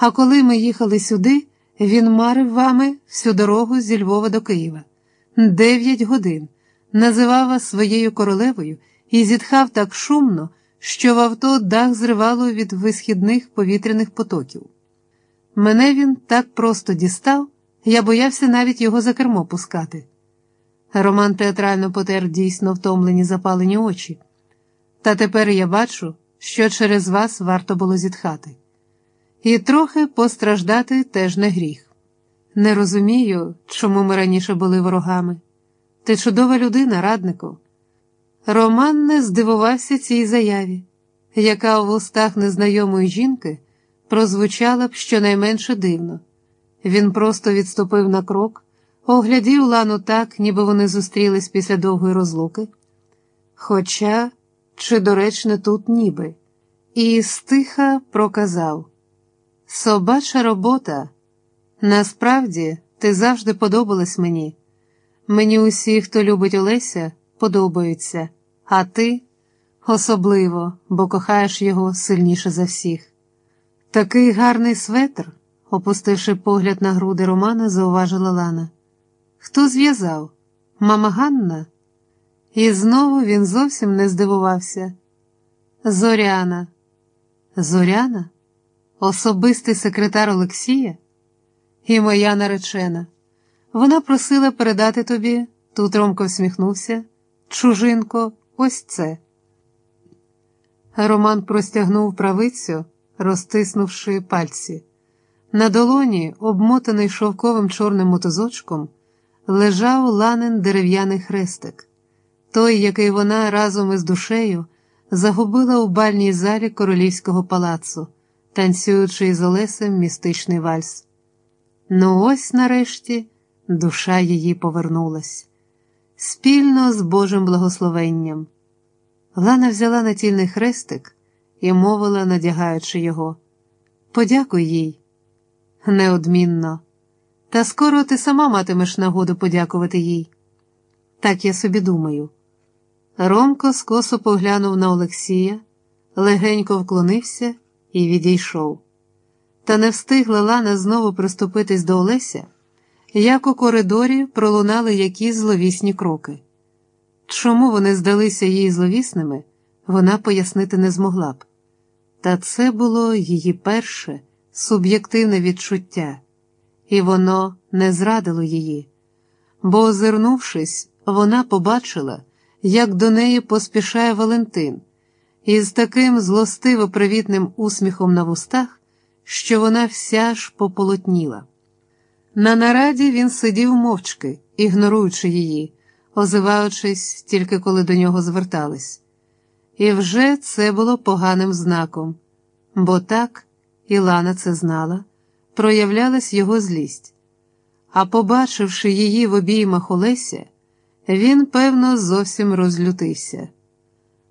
А коли ми їхали сюди, він марив вами всю дорогу зі Львова до Києва. Дев'ять годин називав вас своєю королевою і зітхав так шумно, що в авто дах зривало від висхідних повітряних потоків. Мене він так просто дістав, я боявся навіть його за кермо пускати. Роман театрально потер дійсно втомлені запалені очі. Та тепер я бачу, що через вас варто було зітхати. І трохи постраждати теж не гріх. Не розумію, чому ми раніше були ворогами. Ти чудова людина, раднику. Роман не здивувався цій заяві, яка в устах незнайомої жінки прозвучала б щонайменше дивно. Він просто відступив на крок, оглядів лану так, ніби вони зустрілись після довгої розлуки. Хоча, чи доречне тут ніби, і стиха проказав: Собача робота. Насправді, ти завжди подобалась мені. Мені усі, хто любить Олеся, подобаються, а ти особливо, бо кохаєш його сильніше за всіх. Такий гарний светр, опустивши погляд на груди Романа, зауважила Лана. Хто зв'язав? Мама Ганна? І знову він зовсім не здивувався. Зоряна. Зоряна? Особистий секретар Олексія? І моя наречена. Вона просила передати тобі, тут Ромко всміхнувся, чужинко, ось це. Роман простягнув правицю, розтиснувши пальці. На долоні, обмотаний шовковим чорним мотозочком, лежав ланен дерев'яний хрестик, той, який вона разом із душею загубила у бальній залі королівського палацу, танцюючи із Олесем містичний вальс. Ну, ось нарешті душа її повернулась спільно з Божим благословенням. Лана взяла натільний хрестик і мовила, надягаючи його. Подякуй їй. Неодмінно. Та скоро ти сама матимеш нагоду подякувати їй. Так я собі думаю. Ромко скосо поглянув на Олексія, легенько вклонився і відійшов. Та не встигла Лана знову приступитись до Олеся, як у коридорі пролунали якісь зловісні кроки. Чому вони здалися їй зловісними, вона пояснити не змогла б. Та це було її перше суб'єктивне відчуття, і воно не зрадило її, бо, озирнувшись, вона побачила, як до неї поспішає Валентин, із таким злостиво привітним усміхом на вустах, що вона вся ж пополотніла. На нараді він сидів мовчки, ігноруючи її, озиваючись тільки коли до нього звертались. І вже це було поганим знаком, бо так, і Лана це знала, проявлялась його злість. А побачивши її в обіймах Олеся, він, певно, зовсім розлютився.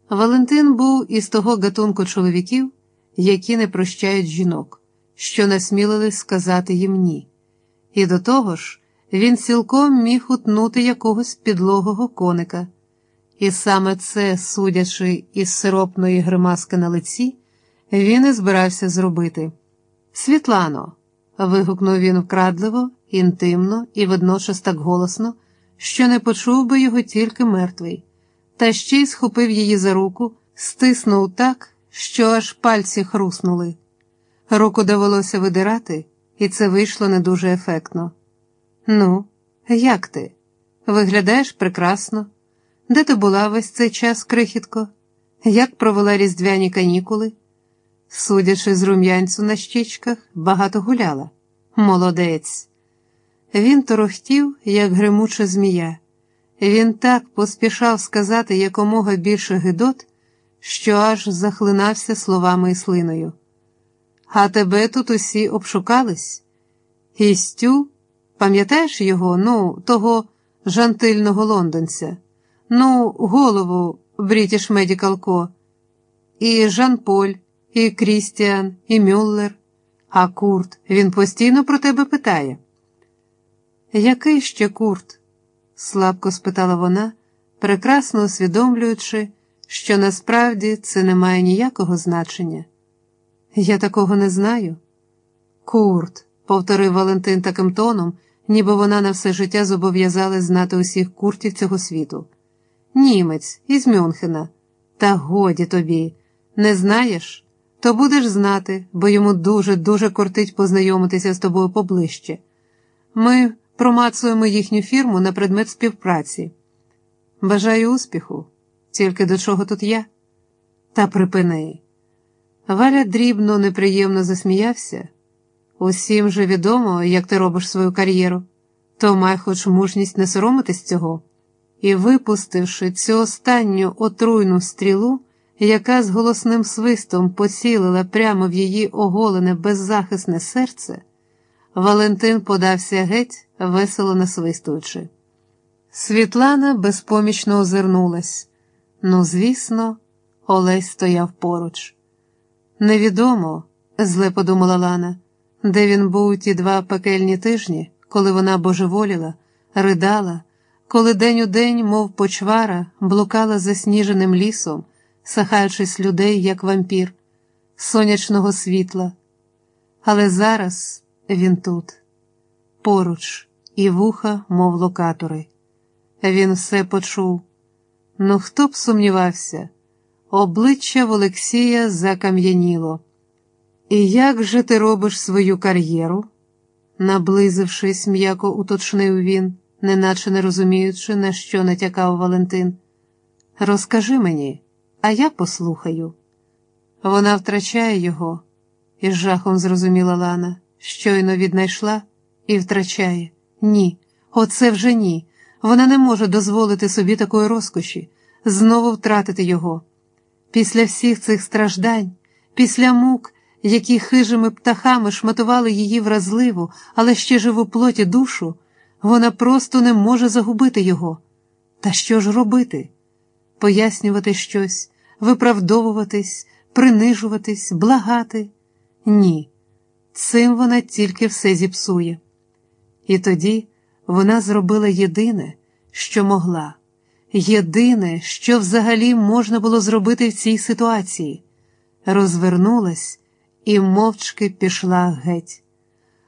Валентин був із того гатунку чоловіків, які не прощають жінок, що насмілились сказати їм ні. І до того ж, він цілком міг утнути якогось підлогого коника. І саме це, судячи із сиропної гримаски на лиці, він і збирався зробити. Світлано. вигукнув він вкрадливо, інтимно і водночас так голосно, що не почув би його тільки мертвий, та ще й схопив її за руку, стиснув так, що аж пальці хруснули. Руку довелося видирати, і це вийшло не дуже ефектно. Ну, як ти? Виглядаєш прекрасно. Де ти була весь цей час, крихітко? Як провела різдвяні канікули? Судячи з рум'янцю на щічках, багато гуляла. Молодець. Він торохтів, як гримуча змія. Він так поспішав сказати якомога більше гидот, що аж захлинався словами і слиною. А тебе тут усі обшукались? Істю, пам'ятаєш його, ну, того жантильного лондонця, ну, голову British Medical Co, і Жан Поль, і Крістіан, і Мюллер, а Курт, він постійно про тебе питає. Який ще Курт? Слабко спитала вона, прекрасно усвідомлюючи, що насправді це не має ніякого значення. Я такого не знаю. Курт, повторив Валентин таким тоном, ніби вона на все життя зобов'язалась знати усіх куртів цього світу. Німець із Мюнхена. Та годі тобі, не знаєш? То будеш знати, бо йому дуже-дуже кортить познайомитися з тобою поближче. Ми промацуємо їхню фірму на предмет співпраці. Бажаю успіху, тільки до чого тут я? Та припини. Валя дрібно, неприємно засміявся. Усім же відомо, як ти робиш свою кар'єру, то май хоч мужність не соромитись цього. І, випустивши цю останню отруйну стрілу, яка з голосним свистом поцілила прямо в її оголене беззахисне серце, Валентин подався геть, весело насвистуючи. Світлана безпомічно озирнулась. Ну, звісно, Олесь стояв поруч. Невідомо, зле подумала Лана, де він був ті два пекельні тижні, коли вона божеволіла, ридала, коли день у день, мов почвара, блукала засніженим лісом, сахаючись людей, як вампір, сонячного світла. Але зараз він тут, поруч, і вуха, мов локатори. Він все почув. Ну хто б сумнівався? Обличчя в Олексія закам'яніло. І як же ти робиш свою кар'єру? наблизившись, м'яко уточнив він, неначе не розуміючи, на що натякав Валентин. Розкажи мені, а я послухаю. Вона втрачає його, із жахом зрозуміла Лана, щойно віднайшла і втрачає. Ні, оце вже ні. Вона не може дозволити собі такої розкоші, знову втратити його. Після всіх цих страждань, після мук, які хижими птахами шматували її вразливу, але ще живу плоті душу, вона просто не може загубити його. Та що ж робити? Пояснювати щось, виправдовуватись, принижуватись, благати? Ні, цим вона тільки все зіпсує. І тоді вона зробила єдине, що могла, єдине, що взагалі можна було зробити в цій ситуації, розвернулась і мовчки пішла геть.